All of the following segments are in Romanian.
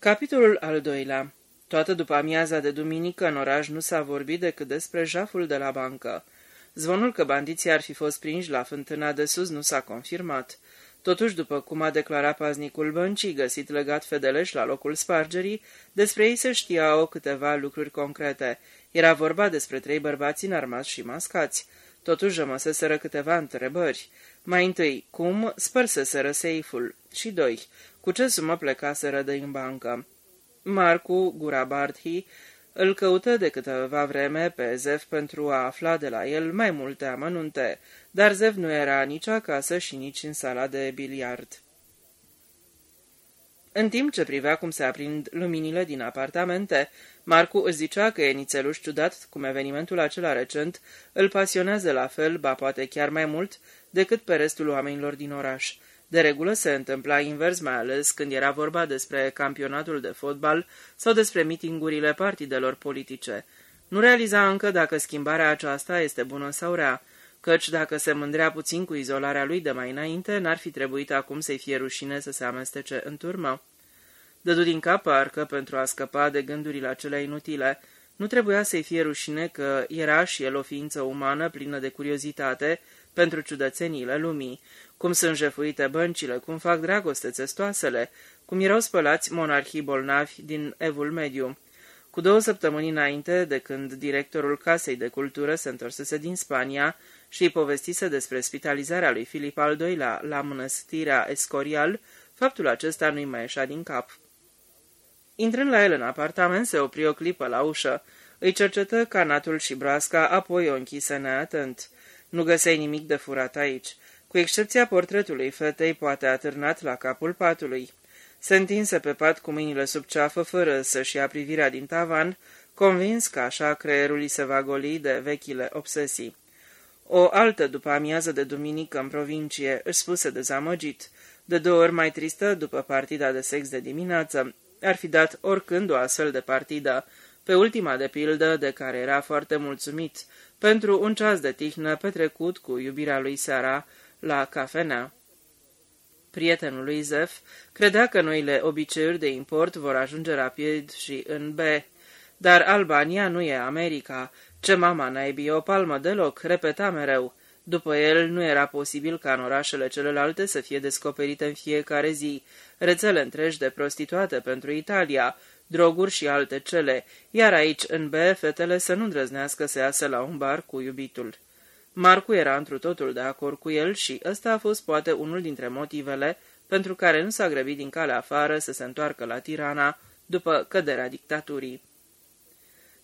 Capitolul al doilea Toată după amiaza de duminică în oraș nu s-a vorbit decât despre jaful de la bancă. Zvonul că bandiții ar fi fost prinși la fântâna de sus nu s-a confirmat. Totuși, după cum a declarat paznicul băncii, găsit legat fedeleș la locul spargerii, despre ei se știau câteva lucruri concrete. Era vorba despre trei bărbați înarmați și mascați. Totuși rămăseseră câteva întrebări. Mai întâi, cum spărseseră seiful? Și doi, cu ce sumă plecaseră de în bancă? Marcu Gurabardhi îl căută de câteva vreme pe Zef pentru a afla de la el mai multe amănunte, dar Zef nu era nici acasă și nici în sala de biliard. În timp ce privea cum se aprind luminile din apartamente, Marcu își zicea că e nițeluș ciudat cum evenimentul acela recent îl pasionează la fel, ba poate chiar mai mult, decât pe restul oamenilor din oraș. De regulă se întâmpla invers, mai ales când era vorba despre campionatul de fotbal sau despre mitingurile partidelor politice. Nu realiza încă dacă schimbarea aceasta este bună sau rea, căci dacă se mândrea puțin cu izolarea lui de mai înainte, n-ar fi trebuit acum să-i fie rușine să se amestece în turmă. Dădu din cap parcă pentru a scăpa de gândurile acelea inutile. Nu trebuia să-i fie rușine că era și el o ființă umană plină de curiozitate pentru ciudățeniile lumii, cum sunt jefuite băncile, cum fac dragoste țestoasele, cum erau spălați monarhii bolnavi din Evul Mediu. Cu două săptămâni înainte de când directorul Casei de Cultură se întorsese din Spania și îi povestise despre spitalizarea lui Filip al II-lea la mănăstirea Escorial, faptul acesta nu-i mai ieșea din cap. Intrând la el în apartament, se opri o clipă la ușă. Îi cercetă canatul și broasca, apoi o închise neatent. Nu găseai nimic de furat aici cu excepția portretului fetei poate atârnat la capul patului. Se întinse pe pat cu mâinile sub ceafă, fără să-și ia privirea din tavan, convins că așa creierul îi se va goli de vechile obsesii. O altă după amiază de duminică în provincie își spuse dezamăgit, de două ori mai tristă după partida de sex de dimineață. Ar fi dat oricând o astfel de partidă, pe ultima de pildă de care era foarte mulțumit, pentru un ceas de tihnă petrecut cu iubirea lui seara, la cafenea. Prietenul lui Zef credea că noile obiceiuri de import vor ajunge rapid și în B. Dar Albania nu e America. Ce mama naibii o palmă deloc, repeta mereu. După el, nu era posibil ca în orașele celelalte să fie descoperite în fiecare zi rețele întregi de prostituate pentru Italia, droguri și alte cele, iar aici, în B, fetele să nu îndrăznească să iasă la un bar cu iubitul. Marcu era întru totul de acord cu el și ăsta a fost poate unul dintre motivele pentru care nu s-a grăbit din calea afară să se întoarcă la Tirana după căderea dictaturii.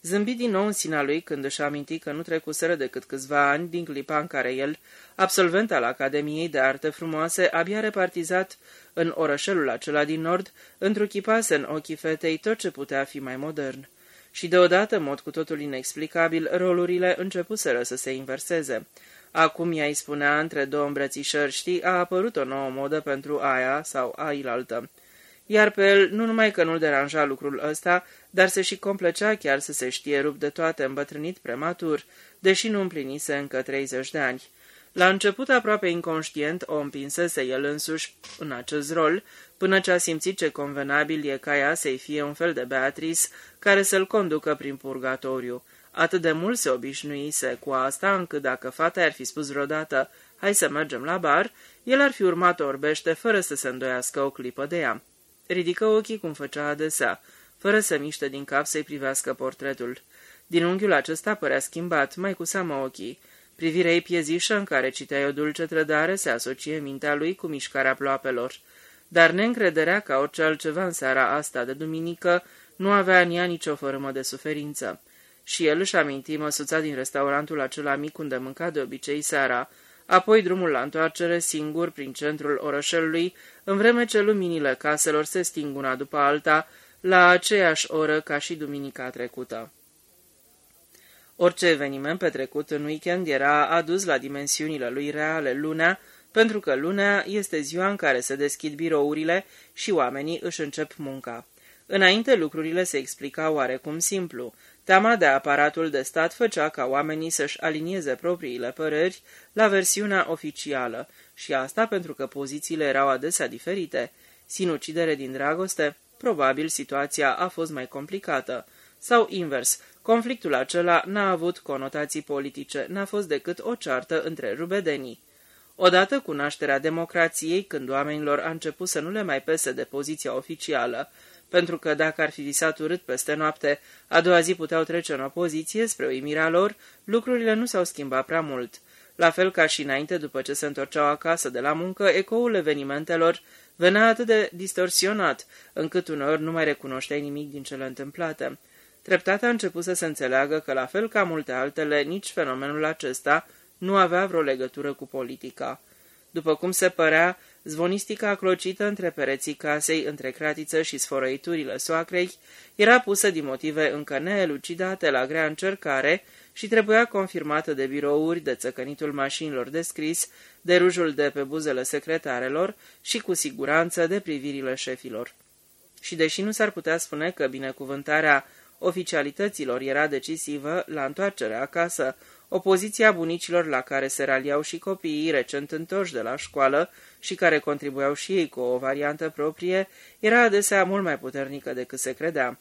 Zâmbi din nou în sina lui când își aminti că nu trecuseră decât câțiva ani din clipa în care el, absolvent al Academiei de Arte Frumoase, abia repartizat în orășelul acela din nord, întruchipase în ochii fetei tot ce putea fi mai modern și deodată, în mod cu totul inexplicabil, rolurile începuseră să se inverseze. Acum ea îi spunea între două îmbrățișări, știi, a apărut o nouă modă pentru aia sau ailaltă. Iar pe el, nu numai că nu-l deranja lucrul ăsta, dar se și complăcea chiar să se știe rupt de toate îmbătrânit prematur, deși nu împlinise încă 30 de ani. La început, aproape inconștient, o împinsese el însuși în acest rol, până ce a simțit ce convenabil e ca ea să-i fie un fel de Beatrice care să-l conducă prin purgatoriu. Atât de mult se obișnuise cu asta, încât dacă fata ar fi spus vreodată, hai să mergem la bar, el ar fi urmat orbește fără să se îndoiască o clipă de ea. Ridică ochii cum făcea adesea, fără să miște din cap să-i privească portretul. Din unghiul acesta părea schimbat, mai cu seamă ochii. Privirea ei piezișă în care citeai o dulce trădare se asocie mintea lui cu mișcarea ploapelor. Dar neîncrederea ca orice altceva în seara asta de duminică nu avea în ea nicio formă de suferință. Și el își aminti măsuța din restaurantul acela mic unde mânca de obicei seara, apoi drumul la întoarcere singur prin centrul orășelului, în vreme ce luminile caselor se sting una după alta, la aceeași oră ca și duminica trecută. Orice eveniment petrecut în weekend era adus la dimensiunile lui reale lunea, pentru că lunea este ziua în care se deschid birourile și oamenii își încep munca. Înainte lucrurile se explicau oarecum simplu. Teama de aparatul de stat făcea ca oamenii să-și alinieze propriile păreri la versiunea oficială și asta pentru că pozițiile erau adesea diferite. Sinucidere din dragoste? probabil situația a fost mai complicată. Sau invers, conflictul acela n-a avut conotații politice, n-a fost decât o ceartă între rubedenii. Odată cu nașterea democrației, când oamenilor a început să nu le mai pese de poziția oficială, pentru că dacă ar fi visat urât peste noapte, a doua zi puteau trece în opoziție spre uimirea lor, lucrurile nu s-au schimbat prea mult. La fel ca și înainte, după ce se întorceau acasă de la muncă, ecoul evenimentelor venea atât de distorsionat, încât uneori nu mai recunoșteai nimic din cele întâmplate. Treptat a început să se înțeleagă că, la fel ca multe altele, nici fenomenul acesta nu avea vreo legătură cu politica. După cum se părea, zvonistica clocită între pereții casei, între cratiță și sfărăiturile soacrei, era pusă din motive încă neelucidate la grea încercare și trebuia confirmată de birouri, de țăcănitul mașinilor de scris, de rujul de pe buzele secretarelor și, cu siguranță, de privirile șefilor. Și deși nu s-ar putea spune că binecuvântarea oficialităților era decisivă la întoarcerea acasă, opoziția bunicilor la care se raliau și copiii recent întorși de la școală și care contribuiau și ei cu o variantă proprie, era adesea mult mai puternică decât se credea.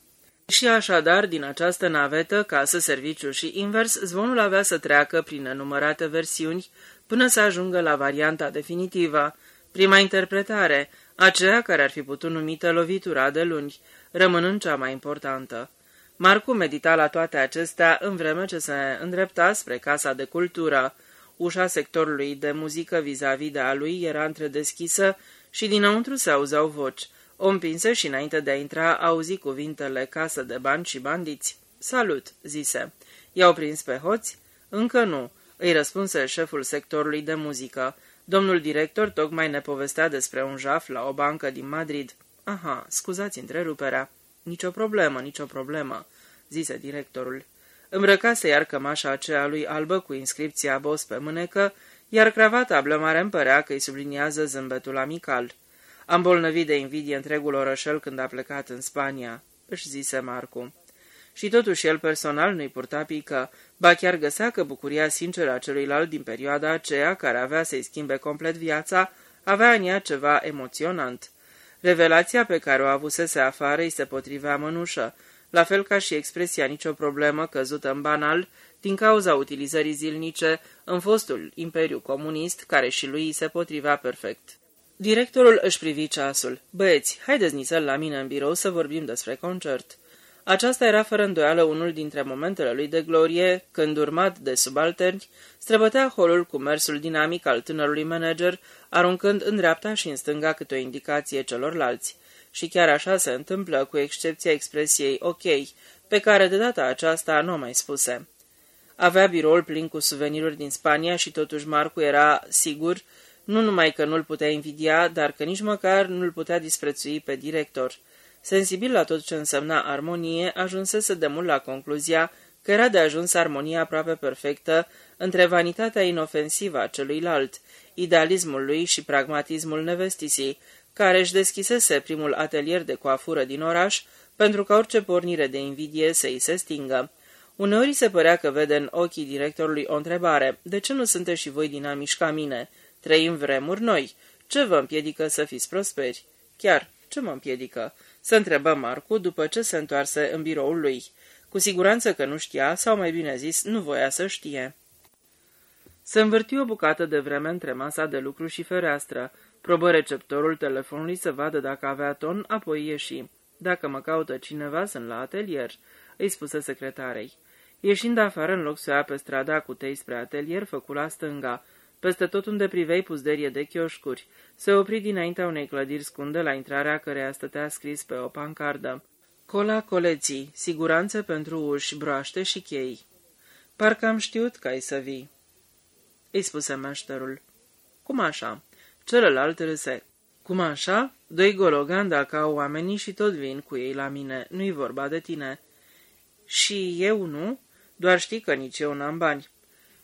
Și așadar, din această navetă, casă, serviciu și invers, zvonul avea să treacă prin nenumărate versiuni până să ajungă la varianta definitivă, prima interpretare, aceea care ar fi putut numită lovitura de luni, rămânând cea mai importantă. Marcu medita la toate acestea în vreme ce se îndrepta spre casa de cultură. Ușa sectorului de muzică vis-a-vis -vis de a lui era întredeschisă și dinăuntru se auzeau voci. O împinse și înainte de a intra auzi cuvintele casă de bani și bandiți. Salut, zise. I-au prins pe hoți? Încă nu, îi răspunse șeful sectorului de muzică. Domnul director tocmai ne povestea despre un jaf la o bancă din Madrid. Aha, scuzați întreruperea. Nicio problemă, nicio problemă, zise directorul. Îmbrăcase iar cămașa aceea lui albă cu inscripția Bos pe mânecă, iar cravata blămare îmi părea că îi subliniază zâmbetul amical. Am bolnăvit de invidie întregul orășel când a plecat în Spania, își zise Marcu. Și totuși el personal nu-i purta pică, ba chiar găsea că bucuria sinceră a celuilalt din perioada aceea, care avea să-i schimbe complet viața, avea în ea ceva emoționant. Revelația pe care o avusese afară îi se potrivea mănușă, la fel ca și expresia nicio problemă căzută în banal, din cauza utilizării zilnice în fostul imperiu comunist, care și lui îi se potrivea perfect. Directorul își privi ceasul. Băieți, haideți nițel la mine în birou să vorbim despre concert. Aceasta era fără îndoială unul dintre momentele lui de glorie, când, urmat de subalterni, străbătea holul cu mersul dinamic al tânărului manager, aruncând în dreapta și în stânga câte o indicație celorlalți. Și chiar așa se întâmplă, cu excepția expresiei ok, pe care de data aceasta nu o mai spuse. Avea biroul plin cu suveniruri din Spania și totuși Marcu era sigur nu numai că nu-l putea invidia, dar că nici măcar nu-l putea disprețui pe director. Sensibil la tot ce însemna armonie, ajunsese de mult la concluzia că era de ajuns armonia aproape perfectă între vanitatea inofensivă a celuilalt, idealismul lui și pragmatismul nevestisii, care își deschisese primul atelier de coafură din oraș, pentru ca orice pornire de invidie să îi se stingă. Uneori se părea că vede în ochii directorului o întrebare, de ce nu sunteți și voi dinamici ca mine? Trăim vremuri noi. Ce vă împiedică să fiți prosperi? Chiar, ce mă împiedică? Să întrebă Marcu după ce se întoarse în biroul lui. Cu siguranță că nu știa, sau mai bine zis, nu voia să știe. Se învârti o bucată de vreme între masa de lucru și fereastră. Probă receptorul telefonului să vadă dacă avea ton, apoi ieși. Dacă mă caută cineva, sunt la atelier, îi spuse secretarei. Ieșind afară, în loc să ia pe strada cu tei spre atelier, făcu la stânga. Peste tot unde privei puzderie de chioșcuri, se opri dinaintea unei clădiri scunde la intrarea căreia stătea scris pe o pancardă. Cola coleții, siguranță pentru uși, broaște și chei. Parcă am știut că ai să vii, îi spuse meșterul. Cum așa? Celălalt râse. Cum așa? Doi gologan dacă au oamenii și tot vin cu ei la mine. Nu-i vorba de tine. Și eu nu? Doar știi că nici eu n-am bani.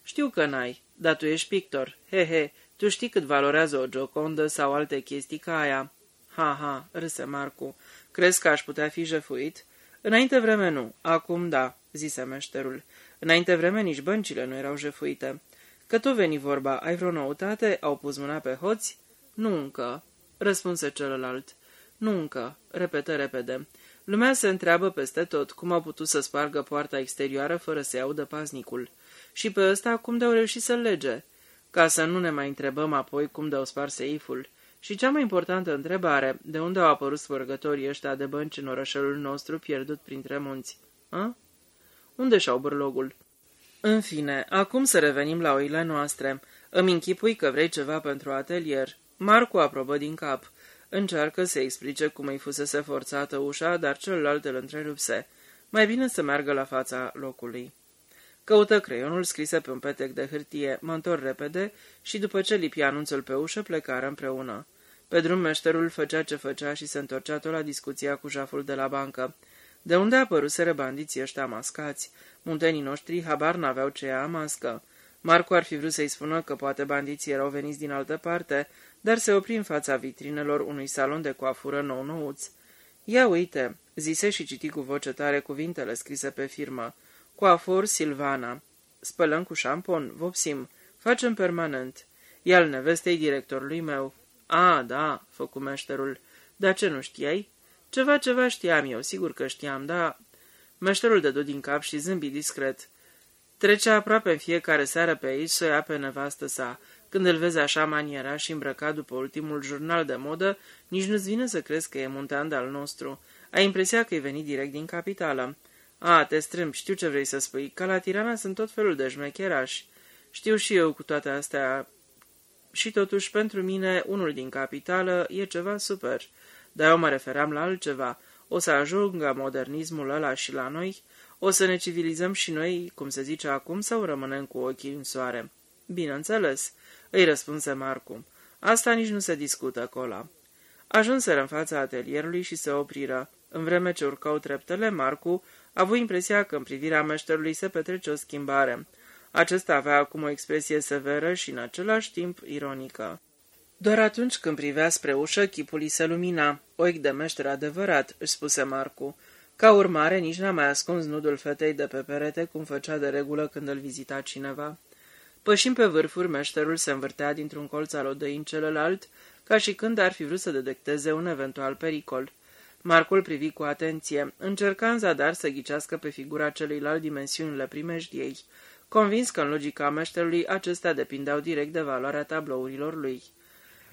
Știu că n-ai, dar tu ești pictor. He, he, tu știi cât valorează o giocondă sau alte chestii ca aia. Ha, ha, râse Marcu. Crezi că aș putea fi jefuit? Înainte vreme nu, acum da, zise meșterul. Înainte vreme nici băncile nu erau jefuite. Că tu veni vorba, ai vreo noutate? Au pus mâna pe hoți? Nu încă, răspunse celălalt. Nu încă, repetă repede. Lumea se întreabă peste tot cum au putut să spargă poarta exterioară fără să audă paznicul. Și pe ăsta cum de-au reușit să-l lege? Ca să nu ne mai întrebăm apoi cum de-au spart seiful. Și cea mai importantă întrebare, de unde au apărut spărgătorii ăștia de bănci în orășelul nostru pierdut printre munți? A? Unde și-au bârlogul? În fine, acum să revenim la oile noastre. Îmi închipui că vrei ceva pentru atelier. Marcu aprobă din cap. Încearcă să explice cum îi fusese forțată ușa, dar celălalt îl întrerupse. Mai bine să meargă la fața locului. Căută creionul, scrise pe un petec de hârtie, mă întorc repede și după ce lipi anunțul pe ușă, plecară împreună. Pe drum meșterul făcea ce făcea și se întorcea tot la discuția cu jaful de la bancă. De unde apăruseră bandiții ăștia mascați? Muntenii noștri habar n-aveau ce ea mască. Marcu ar fi vrut să-i spună că poate bandiții erau veniți din altă parte, dar se opri în fața vitrinelor unui salon de coafură nou-nouț. Ia uite, zise și citi cu voce tare cuvintele scrise pe firmă. Coafor Silvana. Spălăm cu șampon, vopsim, facem permanent. E al nevestei directorului meu. A, da, făcu meșterul. Dar ce nu știai? Ceva, ceva știam eu, sigur că știam, dar... Meșterul dădu din cap și zâmbi discret. Trecea aproape în fiecare seară pe aici să o ia pe nevastă sa. Când îl vezi așa maniera și îmbrăcat după ultimul jurnal de modă, nici nu-ți vine să crezi că e muntean al nostru. Ai impresia că e venit direct din capitală. A, te strâmb, știu ce vrei să spui. Ca la Tirana sunt tot felul de șmecherași. Știu și eu cu toate astea. Și totuși, pentru mine, unul din capitală e ceva super. Dar eu mă referam la altceva. O să ajungă modernismul ăla și la noi? O să ne civilizăm și noi, cum se zice acum, sau rămânem cu ochii în soare? Bineînțeles, îi răspunse Marcu. Asta nici nu se discută, Cola. Ajunseră în fața atelierului și se opriră. În vreme ce urcau treptele, Marcu a avut impresia că în privirea meșterului se petrece o schimbare. Acesta avea acum o expresie severă și în același timp ironică. Doar atunci când privea spre ușă, chipul îi se lumina. Ochi de meșter adevărat, își spuse Marcu. Ca urmare, nici n-a mai ascuns nudul fetei de pe perete, cum făcea de regulă când îl vizita cineva. Pășind pe vârfuri, meșterul se învârtea dintr-un colț al odăii în celălalt, ca și când ar fi vrut să detecteze un eventual pericol. Marcul privi cu atenție, încerca în zadar să ghicească pe figura celuilalt dimensiunile primejdiei, convins că în logica meșterului acestea depindeau direct de valoarea tablourilor lui.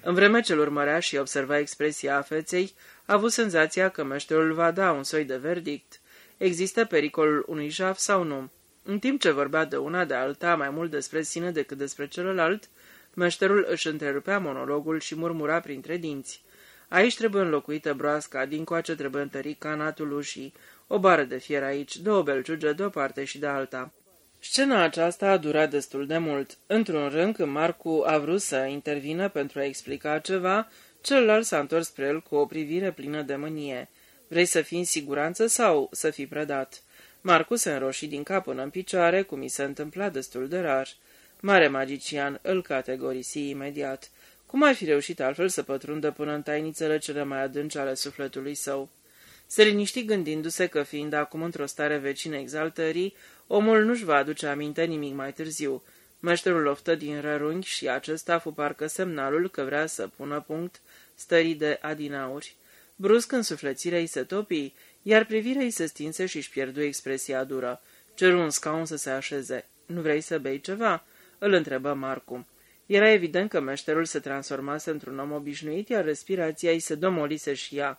În vreme ce îl urmărea și observa expresia a feței, a avut senzația că meșterul va da un soi de verdict. Există pericolul unui jaf sau nu? În timp ce vorbea de una de alta mai mult despre sine decât despre celălalt, meșterul își întrerupea monologul și murmura printre dinți. Aici trebuie înlocuită broasca, dincoace trebuie întărit canatul ușii, o bară de fier aici, două belciuge de o parte și de alta. Scena aceasta a durat destul de mult. Într-un rând, când Marcu a vrut să intervină pentru a explica ceva, celălalt s-a întors spre el cu o privire plină de mânie. Vrei să fii în siguranță sau să fii predat?" Marcu se înroși din cap până în picioare, cum i se întâmpla destul de rar. Mare magician îl categorisi imediat. Cum ar fi reușit altfel să pătrundă până în tainițele cele mai adânci ale sufletului său? Se liniști gândindu-se că, fiind acum într-o stare vecină exaltării, omul nu-și va aduce aminte nimic mai târziu. Meșterul oftă din rărunghi și acesta fu parcă semnalul că vrea să pună punct stării de adinauri. Brusc însuflețirea îi se topi, iar privirea îi se stinse și își pierdu expresia dură. Ceru un scaun să se așeze. Nu vrei să bei ceva?" îl întrebă Marcu. Era evident că meșterul se transformase într-un om obișnuit, iar respirația îi se domolise și ea.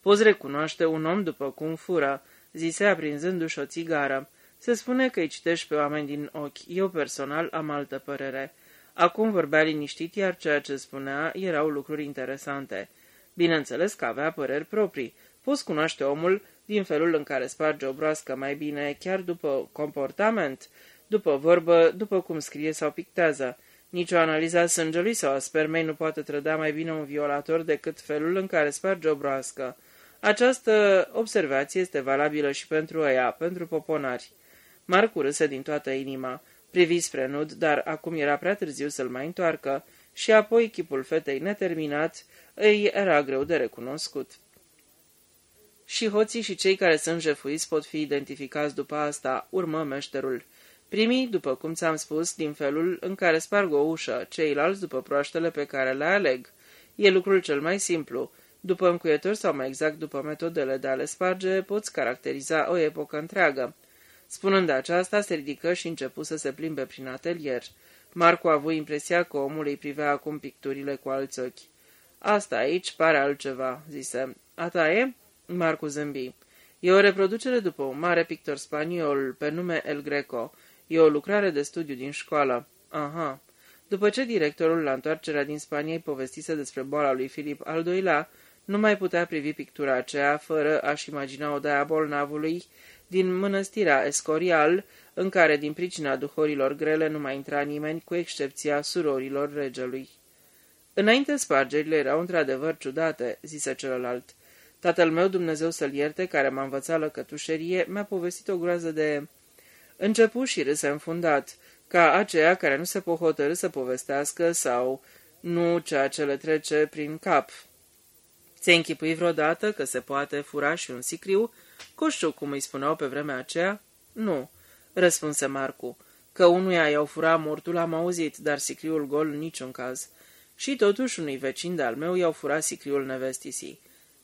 Poți recunoaște un om după cum fură," zise aprinzându-și o țigară. Se spune că îi citești pe oameni din ochi. Eu personal am altă părere. Acum vorbea liniștit, iar ceea ce spunea erau lucruri interesante. Bineînțeles că avea păreri proprii. Poți cunoaște omul din felul în care sparge o broască mai bine, chiar după comportament, după vorbă, după cum scrie sau pictează. Nici o analiză a sângelui sau a spermei nu poate trăda mai bine un violator decât felul în care sparge o broască. Această observație este valabilă și pentru ea, pentru poponari. Marcu râse din toată inima, privi spre nud, dar acum era prea târziu să-l mai întoarcă, și apoi chipul fetei neterminat îi era greu de recunoscut. Și hoții și cei care sunt jefuiți pot fi identificați după asta, urmă meșterul. Primii, după cum ți-am spus, din felul în care sparg o ușă, ceilalți după proaștele pe care le aleg. E lucrul cel mai simplu. După încuietori sau mai exact după metodele de a le sparge, poți caracteriza o epocă întreagă. Spunând aceasta, se ridică și începu să se plimbe prin atelier. Marco a avut impresia că omul îi privea acum picturile cu alți ochi. Asta aici pare altceva," zise. A ta e?" Marco zâmbi. E o reproducere după un mare pictor spaniol pe nume El Greco. E o lucrare de studiu din școală. Aha. După ce directorul la întoarcerea din Spania îi povestise despre boala lui Filip al II-lea, nu mai putea privi pictura aceea fără a-și imagina odaia bolnavului din mănăstirea Escorial, în care, din pricina duhorilor grele, nu mai intra nimeni, cu excepția surorilor regelui. Înainte spargerile erau într-adevăr ciudate, zise celălalt. Tatăl meu, Dumnezeu să-l ierte, care m-a învățat lăcătușerie, mi-a povestit o groază de... Începu și râse înfundat, ca aceea care nu se pohotărâ să povestească sau nu ceea ce le trece prin cap. Ți-ai închipui vreodată că se poate fura și un sicriu? Coșu, cum îi spuneau pe vremea aceea? Nu, răspunse Marcu. Că unuia i-au furat mortul am auzit, dar sicriul gol în niciun caz. Și totuși unui vecin de-al meu i-au furat sicriul nevestisii.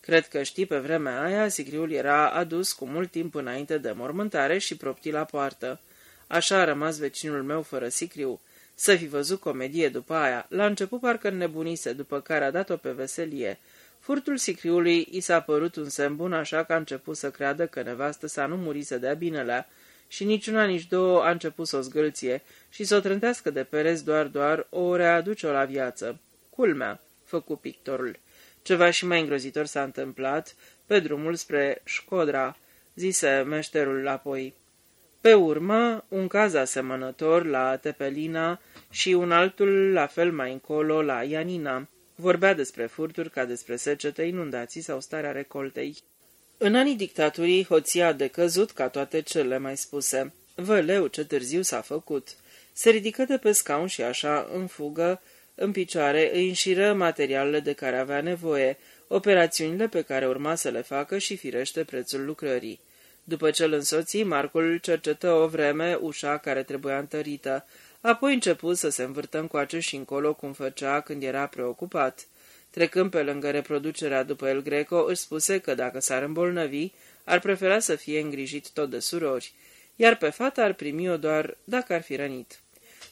Cred că știi, pe vremea aia, sicriul era adus cu mult timp înainte de mormântare și propti la poartă. Așa a rămas vecinul meu fără sicriu. Să fi văzut comedie după aia. La început parcă nebunise, după care a dat-o pe veselie. Furtul sicriului i s-a părut un semn bun, așa că a început să creadă că nevastă sa nu murise de-a binelea și niciuna, nici două a început să o zgâlție și să o trântească de perez doar, doar o readuce-o la viață. Culmea, făcu pictorul. Ceva și mai îngrozitor s-a întâmplat pe drumul spre Școdra, zise meșterul apoi. Pe urmă, un caz asemănător la Tepelina și un altul la fel mai încolo la Ianina. Vorbea despre furturi ca despre secete, inundații sau starea recoltei. În anii dictaturii, hoția a decăzut ca toate cele mai spuse. Văleu, ce târziu s-a făcut! Se ridică de pe scaun și așa, în fugă, în picioare, îi înșiră materialele de care avea nevoie, operațiunile pe care urma să le facă și firește prețul lucrării. După ce îl însoții, Marcul cercetă o vreme ușa care trebuia întărită, apoi începu să se învârtă încoace și încolo cum făcea când era preocupat. Trecând pe lângă reproducerea după El Greco, își spuse că dacă s-ar îmbolnăvi, ar prefera să fie îngrijit tot de surori, iar pe fata ar primi-o doar dacă ar fi rănit.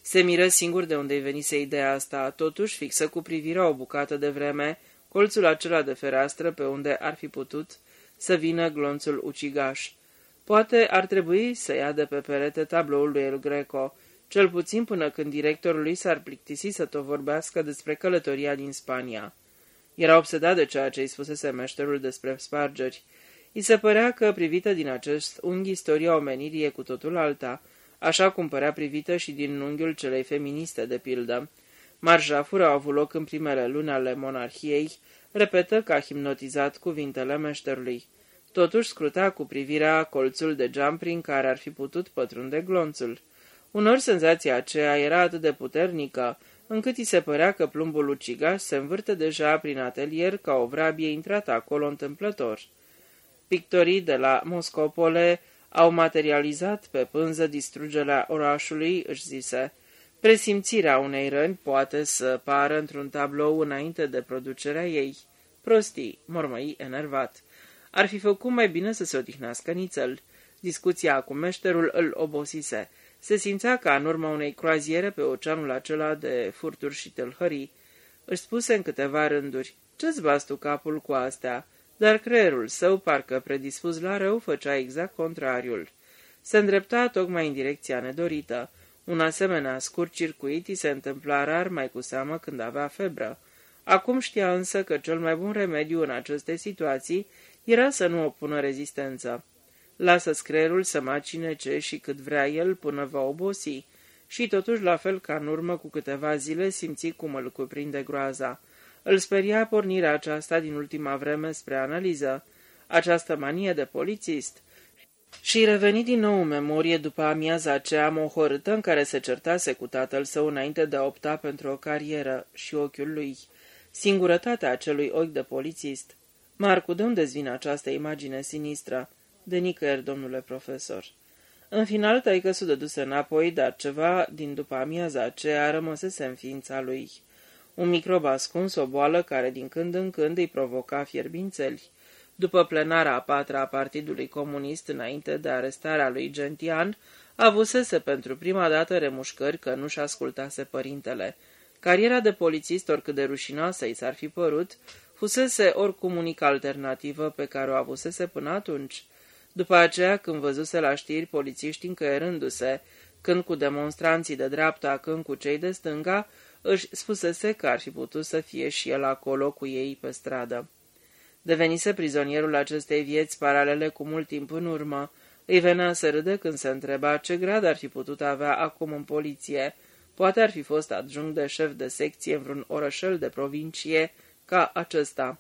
Se miră singur de unde-i venise ideea asta, totuși fixă cu privirea o bucată de vreme, colțul acela de fereastră pe unde ar fi putut să vină glonțul ucigaș. Poate ar trebui să ia de pe perete tabloul lui El Greco, cel puțin până când directorul lui s-ar plictisi să tot vorbească despre călătoria din Spania. Era obsedat de ceea ce îi spusese meșterul despre spargeri. I se părea că, privită din acest unghi, istoria omenirii e cu totul alta, așa cum părea privită și din unghiul celei feministe, de pildă. Marjafuri au avut loc în primele luni ale monarhiei, repetă ca hipnotizat cuvintele meșterului. Totuși scruta cu privirea colțul de geam prin care ar fi putut pătrunde glonțul. Unor senzația aceea era atât de puternică, încât îi se părea că plumbul ucigaș se învârte deja prin atelier ca o vrabie intrată acolo întâmplător. Pictorii de la Moscopole au materializat pe pânză distrugerea orașului, își zise. Presimțirea unei răni poate să pară într-un tablou înainte de producerea ei. Prostii, mormăi enervat. Ar fi făcut mai bine să se odihnească nițel. Discuția cu meșterul îl obosise. Se simțea ca în urma unei croaziere pe oceanul acela de furturi și tâlhării. Își spuse în câteva rânduri, ce-ți bastu capul cu astea? Dar creierul său, parcă predispus la rău, făcea exact contrariul. Se îndrepta tocmai în direcția nedorită. Un asemenea scurt circuit îi se întâmpla rar mai cu seamă când avea febră. Acum știa însă că cel mai bun remediu în aceste situații era să nu opună rezistență. Lasă creierul să macine ce și cât vrea el până va obosi. Și totuși, la fel ca în urmă cu câteva zile, simți cum îl cuprinde groaza. Îl speria pornirea aceasta din ultima vreme spre analiză, această manie de polițist. Și reveni din nou în memorie după amiaza aceea mohorâtă în care se certase cu tatăl său înainte de a opta pentru o carieră și ochiul lui. Singurătatea acelui ochi de polițist. Marcu, de unde vine această imagine sinistră? De nicăieri, domnule profesor. În final, tăică s-o dăduse înapoi, dar ceva din după amiaza aceea rămăsese în ființa lui. Un microb ascuns, o boală care din când în când îi provoca fierbințeli. După plenara a patra a Partidului Comunist, înainte de arestarea lui Gentian, avusese pentru prima dată remușcări că nu-și ascultase părintele. Cariera de polițist, oricât de rușinoasă i s-ar fi părut, fusese oricum unica alternativă pe care o avusese până atunci. După aceea, când văzuse la știri polițiști încăierându-se, când cu demonstranții de dreapta, când cu cei de stânga, își spusese că ar fi putut să fie și el acolo cu ei pe stradă. Devenise prizonierul acestei vieți paralele cu mult timp în urmă. Îi venea să râde când se întreba ce grad ar fi putut avea acum în poliție. Poate ar fi fost adjunct de șef de secție în vreun orășel de provincie ca acesta.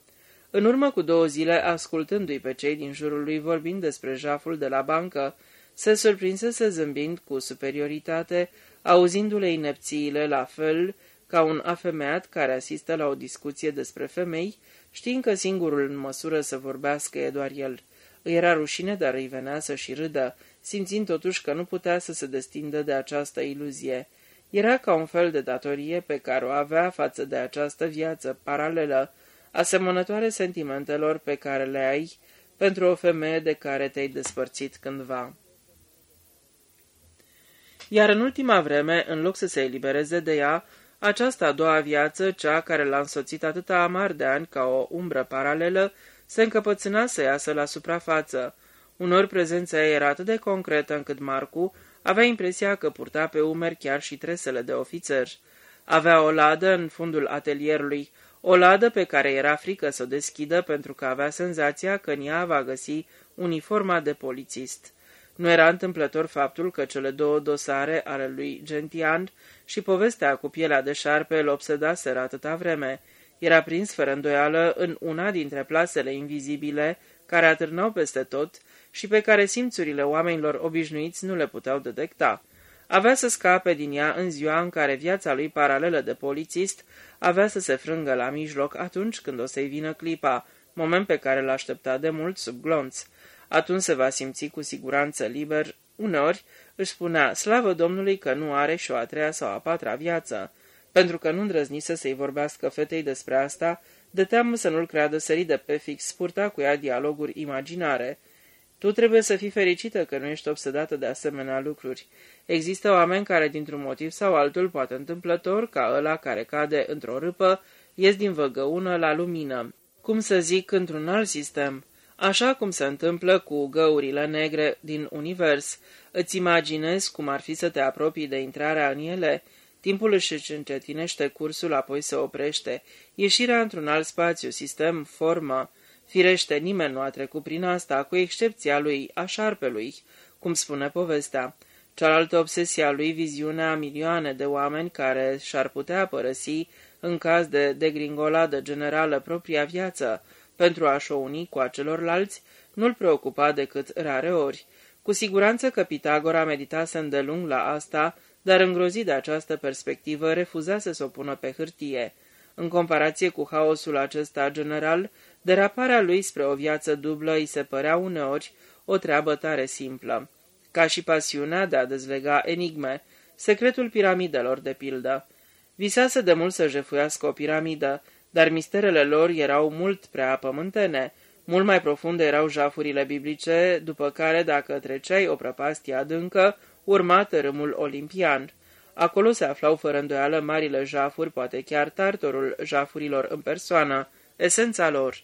În urmă cu două zile, ascultându-i pe cei din jurul lui vorbind despre jaful de la bancă, se surprinsese zâmbind cu superioritate, auzindu-le inepțiile la fel ca un afemeat care asistă la o discuție despre femei, știind că singurul în măsură să vorbească e doar el. Îi era rușine, dar îi venea să și râdă, simțind totuși că nu putea să se destindă de această iluzie. Era ca un fel de datorie pe care o avea față de această viață paralelă, asemănătoare sentimentelor pe care le ai pentru o femeie de care te-ai despărțit cândva. Iar în ultima vreme, în loc să se elibereze de ea, această a doua viață, cea care l-a însoțit atâta amar de ani ca o umbră paralelă, se încăpățâna să iasă la suprafață. Unor prezența ei era atât de concretă încât Marcu avea impresia că purta pe umeri chiar și tresele de ofițer. Avea o ladă în fundul atelierului, o ladă pe care era frică să o deschidă pentru că avea senzația că în ea va găsi uniforma de polițist. Nu era întâmplător faptul că cele două dosare ale lui Gentian și povestea cu pielea de șarpe îl obsedaseră atâta vreme. Era prins fără îndoială în una dintre plasele invizibile care atârnau peste tot și pe care simțurile oamenilor obișnuiți nu le puteau detecta. Avea să scape din ea în ziua în care viața lui paralelă de polițist avea să se frângă la mijloc atunci când o să-i vină clipa, moment pe care l-aștepta de mult sub glonț. Atunci se va simți cu siguranță liber. Uneori își spunea, slavă Domnului că nu are și o a treia sau a patra viață. Pentru că nu îndrăznise să-i vorbească fetei despre asta, de teamă să nu-l creadă sărit de pe fix, purta cu ea dialoguri imaginare. Tu trebuie să fii fericită că nu ești obsedată de asemenea lucruri. Există oameni care, dintr-un motiv sau altul, poate întâmplător, ca ăla care cade într-o râpă, ies din văgăună la lumină. Cum să zic, într-un alt sistem așa cum se întâmplă cu găurile negre din univers. Îți imaginezi cum ar fi să te apropii de intrarea în ele? Timpul își încetinește cursul, apoi se oprește. Ieșirea într-un alt spațiu, sistem, formă. Firește, nimeni nu a trecut prin asta, cu excepția lui, a șarpelui, cum spune povestea. Cealaltă obsesia lui, viziunea milioane de oameni care și-ar putea părăsi, în caz de degringoladă generală, propria viață, pentru a-și o uni cu acelorlalți, nu-l preocupa decât rare ori. Cu siguranță că Pitagora meditase îndelung la asta, dar îngrozit de această perspectivă, refuzase să o pună pe hârtie. În comparație cu haosul acesta general, deraparea lui spre o viață dublă îi se părea uneori o treabă tare simplă. Ca și pasiunea de a dezlega enigme, secretul piramidelor de pildă. Visase de mult să jefuiască o piramidă, dar misterele lor erau mult prea pământene. Mult mai profunde erau jafurile biblice, după care, dacă treceai o prăpastie adâncă, urma tărâmul olimpian. Acolo se aflau fără îndoială marile jafuri, poate chiar tartorul jafurilor în persoană, esența lor.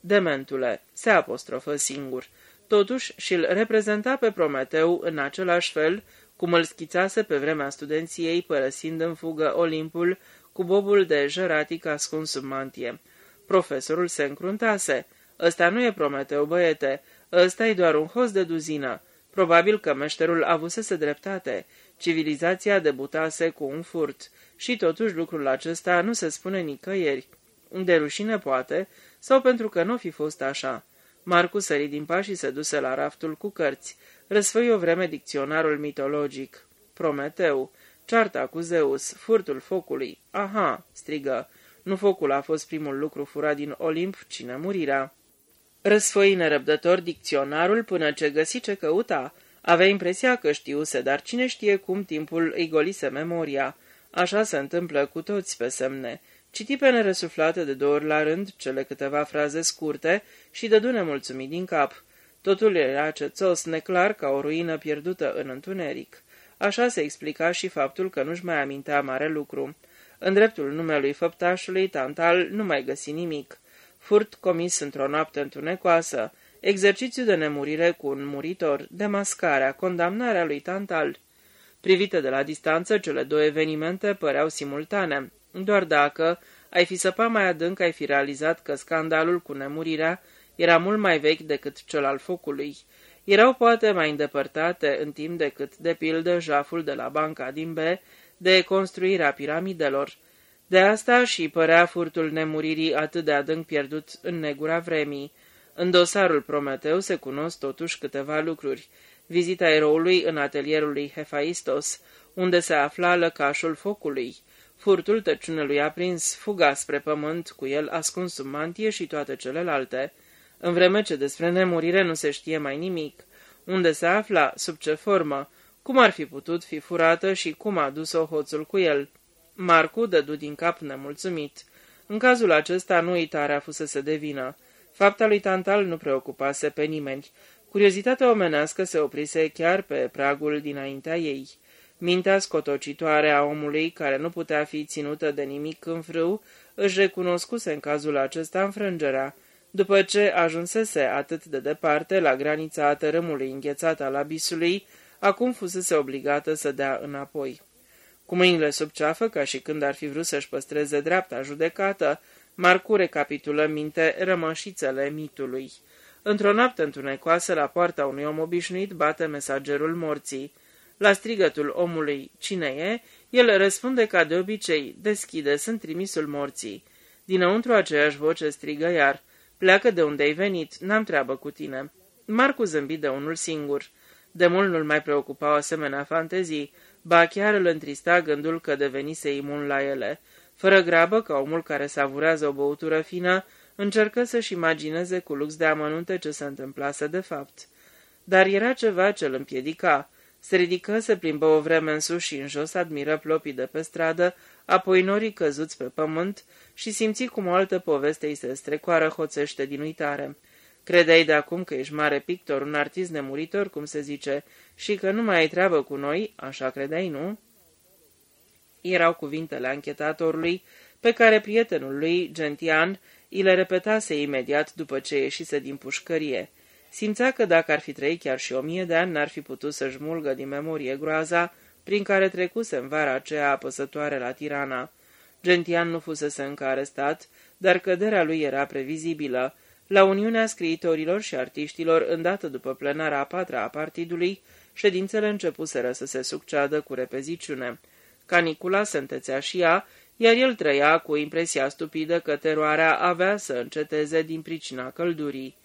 Dementule, se apostrofă singur. Totuși și-l reprezenta pe Prometeu în același fel cum îl schițase pe vremea studenției, părăsind în fugă Olimpul cu bobul de jăratic ascuns sub mantie. Profesorul se încruntase. Ăsta nu e Prometeu, băiete, ăsta e doar un host de duzină. Probabil că meșterul avusese dreptate. Civilizația debutase cu un furt. Și totuși lucrul acesta nu se spune nicăieri. De rușine poate, sau pentru că nu fi fost așa. Marcu sări din pas și se duse la raftul cu cărți. Răsfăi o vreme dicționarul mitologic. Prometeu. Cearta cu Zeus, furtul focului. Aha, strigă. Nu focul a fost primul lucru furat din Olimp, cine murirea. Răsfăi nerăbdător dicționarul până ce găsi ce căuta. Avea impresia că știuse, dar cine știe cum timpul îi golise memoria. Așa se întâmplă cu toți pe semne. Citi pe nerăsuflate de două ori la rând cele câteva fraze scurte și dădu nemulțumit din cap. Totul era cețos, neclar ca o ruină pierdută în întuneric. Așa se explica și faptul că nu-și mai amintea mare lucru. În dreptul numelui făptașului, Tantal nu mai găsi nimic. Furt comis într-o noapte întunecoasă, exercițiu de nemurire cu un muritor, demascarea, condamnarea lui Tantal. Privite de la distanță, cele două evenimente păreau simultane. Doar dacă ai fi săpat mai adânc, ai fi realizat că scandalul cu nemurirea era mult mai vechi decât cel al focului. Erau poate mai îndepărtate în timp decât, de pildă, jaful de la banca din B, de construirea piramidelor. De asta și părea furtul nemuririi atât de adânc pierdut în negura vremii. În dosarul Prometeu se cunosc totuși câteva lucruri. Vizita eroului în atelierul lui Hephaistos, unde se afla lăcașul focului, furtul tăciunelui aprins, fuga spre pământ, cu el ascuns sub mantie și toate celelalte. În vreme ce despre nemurire nu se știe mai nimic, unde se afla, sub ce formă, cum ar fi putut fi furată și cum a dus-o hoțul cu el. Marcu dădu din cap nemulțumit. În cazul acesta nu uitarea fusese de vină. Fapta lui Tantal nu preocupase pe nimeni. Curiozitatea omenească se oprise chiar pe pragul dinaintea ei. Mintea scotocitoare a omului, care nu putea fi ținută de nimic în frâu, își recunoscuse în cazul acesta înfrângerea. După ce ajunsese atât de departe, la granița tărâmului înghețat al abisului, acum fusese obligată să dea înapoi. Cu mâinile sub ceafă, ca și când ar fi vrut să-și păstreze dreapta judecată, Marcu recapitulă minte rămășițele mitului. Într-o noapte întunecoasă, la poarta unui om obișnuit, bate mesagerul morții. La strigătul omului, cine e? El răspunde ca de obicei, deschide, sunt trimisul morții. Dinăuntru aceeași voce strigă iar, pleacă de unde ai venit, n-am treabă cu tine. Marcu zâmbi de unul singur. De mult nu-l mai preocupau asemenea fantezii, ba chiar îl întrista gândul că devenise imun la ele. Fără grabă, ca omul care savurează o băutură fină, încercă să-și imagineze cu lux de amănunte ce se întâmplase de fapt. Dar era ceva ce îl împiedica. Se ridică, se plimbă o vreme în sus și în jos, admiră plopii de pe stradă, apoi norii căzuți pe pământ și simți cum o altă poveste îi se strecoară hoțește din uitare. Credeai de acum că ești mare pictor, un artist nemuritor, cum se zice, și că nu mai ai treabă cu noi, așa credeai, nu? Erau cuvintele anchetatorului, pe care prietenul lui, Gentian, îi le repetase imediat după ce ieșise din pușcărie. Simțea că dacă ar fi trăit chiar și o mie de ani, n-ar fi putut să-și mulgă din memorie groaza prin care trecuse în vara aceea apăsătoare la Tirana. Gentian nu fusese încă arestat, dar căderea lui era previzibilă. La Uniunea Scriitorilor și Artiștilor, îndată după plenara a patra a partidului, ședințele începuseră să se succeadă cu repeziciune. Canicula se întețea și ea, iar el trăia cu impresia stupidă că teroarea avea să înceteze din pricina căldurii.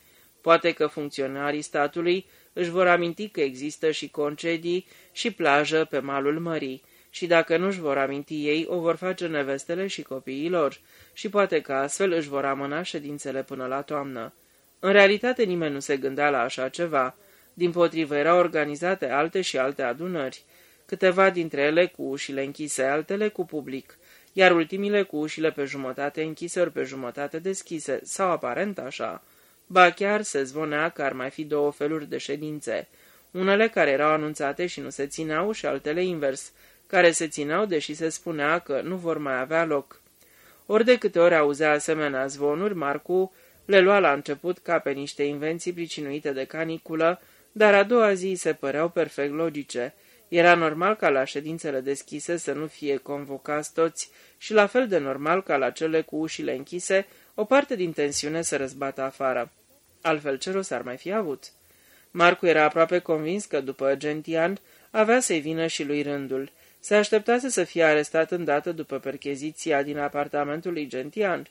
Poate că funcționarii statului își vor aminti că există și concedii și plajă pe malul mării, și dacă nu-și vor aminti ei, o vor face nevestele și copiilor, și poate că astfel își vor amâna ședințele până la toamnă. În realitate nimeni nu se gândea la așa ceva. Din potrivă erau organizate alte și alte adunări, câteva dintre ele cu ușile închise, altele cu public, iar ultimile cu ușile pe jumătate închise ori pe jumătate deschise, sau aparent așa. Ba chiar se zvonea că ar mai fi două feluri de ședințe, unele care erau anunțate și nu se țineau și altele invers, care se țineau deși se spunea că nu vor mai avea loc. Ori de câte ori auzea asemenea zvonuri, Marcu le lua la început ca pe niște invenții pricinuite de caniculă, dar a doua zi se păreau perfect logice. Era normal ca la ședințele deschise să nu fie convocați toți și la fel de normal ca la cele cu ușile închise, o parte din tensiune să răzbată afară. Altfel ce rost ar mai fi avut? Marcu era aproape convins că după Gentian avea să-i vină și lui rândul. Se așteptase să fie arestat îndată după percheziția din apartamentul lui Gentian.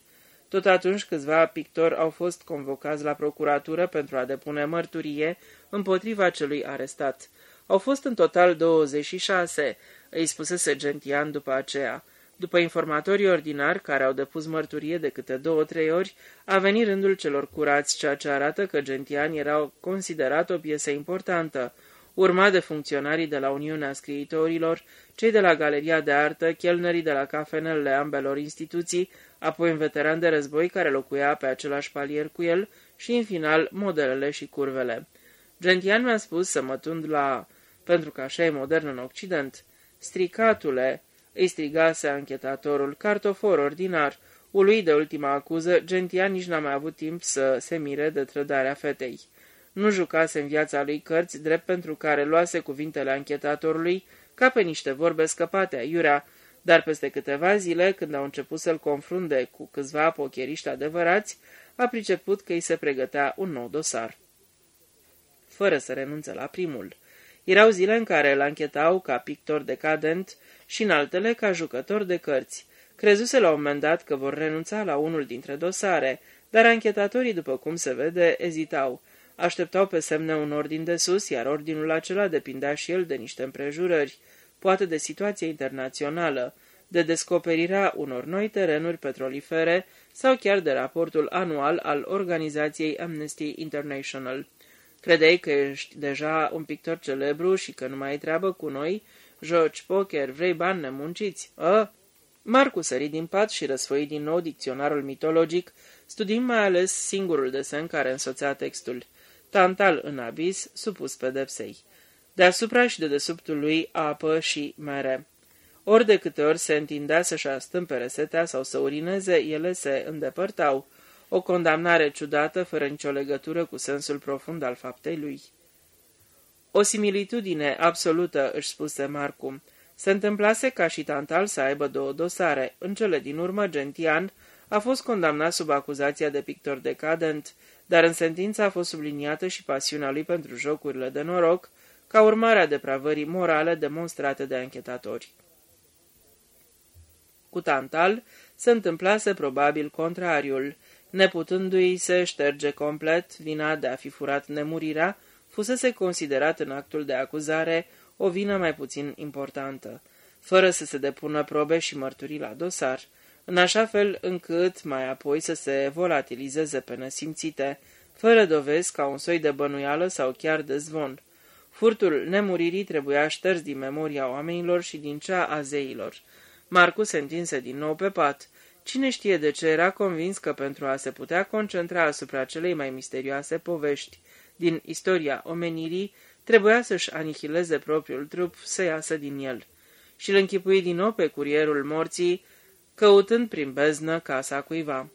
Tot atunci câțiva pictori au fost convocați la procuratură pentru a depune mărturie împotriva celui arestat. Au fost în total 26, îi spusese Gentian după aceea. După informatorii ordinari care au depus mărturie de câte două-trei ori, a venit rândul celor curați, ceea ce arată că Gentian era considerat o piesă importantă, urmat de funcționarii de la Uniunea Scriitorilor, cei de la Galeria de Artă, chelnerii de la cafenelele ambelor instituții, apoi un veteran de război care locuia pe același palier cu el și, în final, modelele și curvele. Gentian mi-a spus să mă tund la... pentru că așa e modern în Occident. Stricatule, îi strigase anchetatorul, cartofor ordinar, uluit de ultima acuză, Gentian nici n-a mai avut timp să se mire de trădarea fetei. Nu jucase în viața lui cărți, drept pentru care luase cuvintele anchetatorului ca pe niște vorbe scăpate aiurea, dar peste câteva zile, când au început să-l confrunde cu câțiva pocheriști adevărați, a priceput că îi se pregătea un nou dosar. Fără să renunțe la primul. Erau zile în care îl anchetau ca pictor decadent și în altele ca jucător de cărți. Crezuse la un moment dat că vor renunța la unul dintre dosare, dar anchetatorii, după cum se vede, ezitau. Așteptau pe semne un ordin de sus, iar ordinul acela depindea și el de niște împrejurări, poate de situație internațională, de descoperirea unor noi terenuri petrolifere sau chiar de raportul anual al organizației Amnesty International. Credeai că ești deja un pictor celebru și că nu mai ai treabă cu noi? Joci poker, vrei bani nemunciți? A? Marcu sări din pat și răsfăi din nou dicționarul mitologic, studiind mai ales singurul desen care însoțea textul. Tantal în abis, supus pedepsei. Deasupra și de desubtul lui apă și mere. Ori de câte ori se întindea să-și astâmpere setea sau să urineze, ele se îndepărtau. O condamnare ciudată, fără nicio legătură cu sensul profund al faptei lui. O similitudine absolută, își spuse Marcum. Se întâmplase ca și Tantal să aibă două dosare. În cele din urmă, Gentian a fost condamnat sub acuzația de pictor decadent, dar în sentință a fost subliniată și pasiunea lui pentru jocurile de noroc, ca urmare a depravării morale demonstrate de anchetatori. Cu Tantal se întâmplase probabil contrariul. Neputându-i se șterge complet vina de a fi furat nemurirea, fusese considerat în actul de acuzare o vină mai puțin importantă, fără să se depună probe și mărturii la dosar, în așa fel încât mai apoi să se volatilizeze pe nesimțite, fără dovezi ca un soi de bănuială sau chiar de zvon. Furtul nemuririi trebuia șters din memoria oamenilor și din cea a zeilor. Marcu se întinse din nou pe pat. Cine știe de ce era convins că pentru a se putea concentra asupra celei mai misterioase povești din istoria omenirii, trebuia să-și anihileze propriul trup să iasă din el. Și îl închipui din nou pe curierul morții, căutând prin beznă casa cuiva.